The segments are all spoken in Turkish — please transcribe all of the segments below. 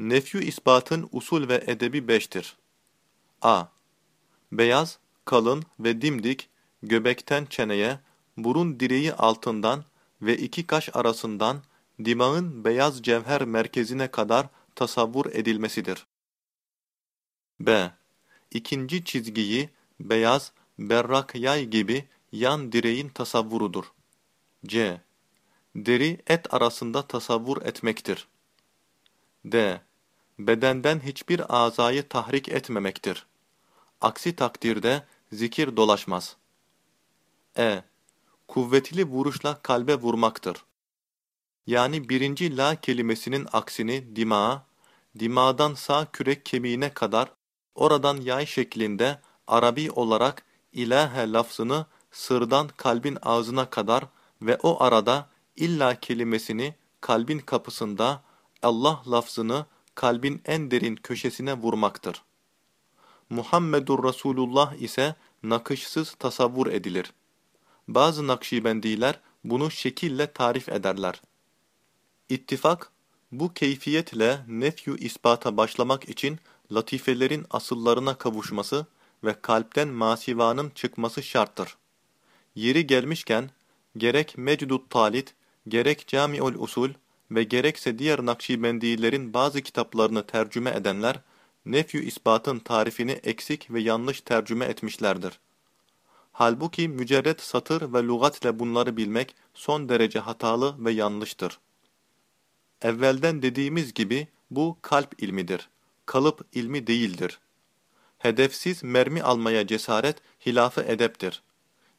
Nefyu ispatın usul ve edebi beştir. a. Beyaz, kalın ve dimdik, göbekten çeneye, burun direği altından ve iki kaş arasından dimağın beyaz cevher merkezine kadar tasavvur edilmesidir. b. İkinci çizgiyi beyaz, berrak yay gibi yan direğin tasavvurudur. c. Deri et arasında tasavvur etmektir. d. Bedenden hiçbir azayı tahrik etmemektir. Aksi takdirde zikir dolaşmaz. E. Kuvvetli vuruşla kalbe vurmaktır. Yani birinci la kelimesinin aksini dimağa, dimağdan sağ kürek kemiğine kadar oradan yay şeklinde Arabi olarak ilahe lafzını sırdan kalbin ağzına kadar ve o arada illa kelimesini kalbin kapısında Allah lafzını kalbin en derin köşesine vurmaktır. Muhammedur Resulullah ise nakışsız tasavvur edilir. Bazı Nakşibendiler bunu şekille tarif ederler. İttifak, bu keyfiyetle nefyu ispata başlamak için latifelerin asıllarına kavuşması ve kalpten masivanın çıkması şarttır. Yeri gelmişken, gerek Mecdut Talit, gerek Cami'ul Usul ve gerekse diğer Nakşibendilerin bazı kitaplarını tercüme edenler, nefyu ispatın tarifini eksik ve yanlış tercüme etmişlerdir. Halbuki mücerret satır ve lügatle bunları bilmek son derece hatalı ve yanlıştır. Evvelden dediğimiz gibi bu kalp ilmidir. Kalıp ilmi değildir. Hedefsiz mermi almaya cesaret hilafı edeptir.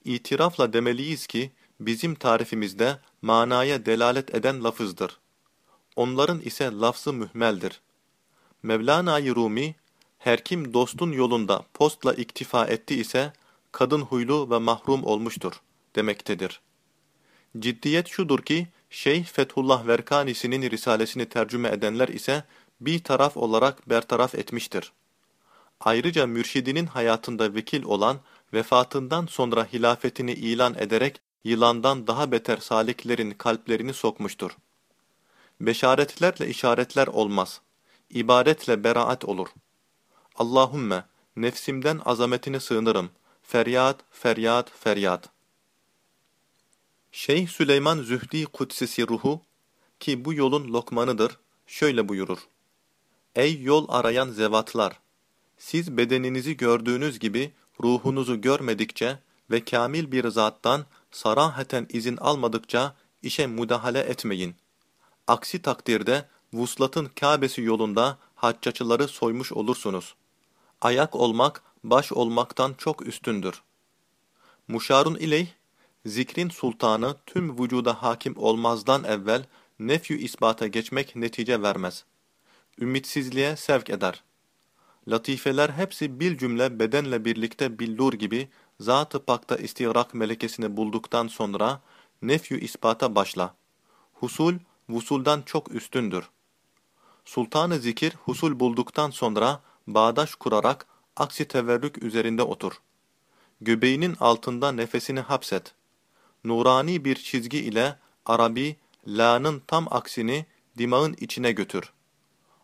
İtirafla demeliyiz ki bizim tarifimizde manaya delalet eden lafızdır. Onların ise lafzı mühmeldir. Mevlana-i Rumi, her kim dostun yolunda postla iktifa etti ise, kadın huylu ve mahrum olmuştur, demektedir. Ciddiyet şudur ki, Şeyh Fethullah Verkanisi'nin risalesini tercüme edenler ise, bir taraf olarak bertaraf etmiştir. Ayrıca mürşidinin hayatında vekil olan, vefatından sonra hilafetini ilan ederek, yılandan daha beter saliklerin kalplerini sokmuştur. Beşaretlerle işaretler olmaz. İbaretle beraat olur. Allahümme, nefsimden azametine sığınırım. Feryat, feryat, feryat. Şeyh Süleyman Zühdi Kudsisi ruhu, ki bu yolun lokmanıdır, şöyle buyurur. Ey yol arayan zevatlar! Siz bedeninizi gördüğünüz gibi ruhunuzu görmedikçe ve kamil bir zattan saraheten izin almadıkça işe müdahale etmeyin. Aksi takdirde vuslatın Kabe'si yolunda haccaçıları soymuş olursunuz. Ayak olmak, baş olmaktan çok üstündür. Muşarun ileyh, zikrin sultanı tüm vücuda hakim olmazdan evvel nefyü ispata geçmek netice vermez. Ümitsizliğe sevk eder. Latifeler hepsi bil cümle bedenle birlikte billur gibi zat-ı pakta istirak melekesini bulduktan sonra nefyü ispata başla. Husul, vusuldan çok üstündür. Sultanı zikir husul bulduktan sonra bağdaş kurarak aksi teverrük üzerinde otur. Göbeğinin altında nefesini hapset. Nurani bir çizgi ile Arabi, la'nın tam aksini dimağın içine götür.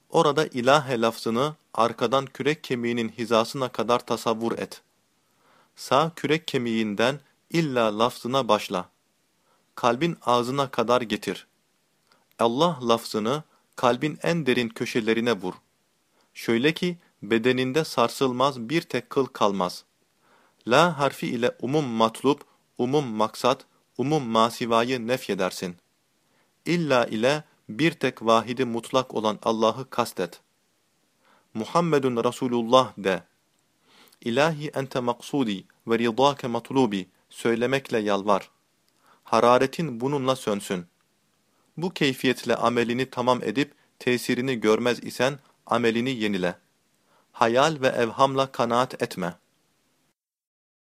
Orada ilahe lafzını arkadan kürek kemiğinin hizasına kadar tasavvur et. Sağ kürek kemiğinden illa lafzına başla. Kalbin ağzına kadar getir. Allah lafzını kalbin en derin köşelerine vur. Şöyle ki bedeninde sarsılmaz bir tek kıl kalmaz. La harfi ile umum matlup, umum maksat, umum masivayı nefyedersin. İlla ile bir tek vahidi mutlak olan Allah'ı kastet. Muhammedun Resulullah de. İlahi ente maksudi ve ridâke matlubi söylemekle yalvar. Hararetin bununla sönsün. Bu keyfiyetle amelini tamam edip tesirini görmez isen amelini yenile. Hayal ve evhamla kanaat etme.''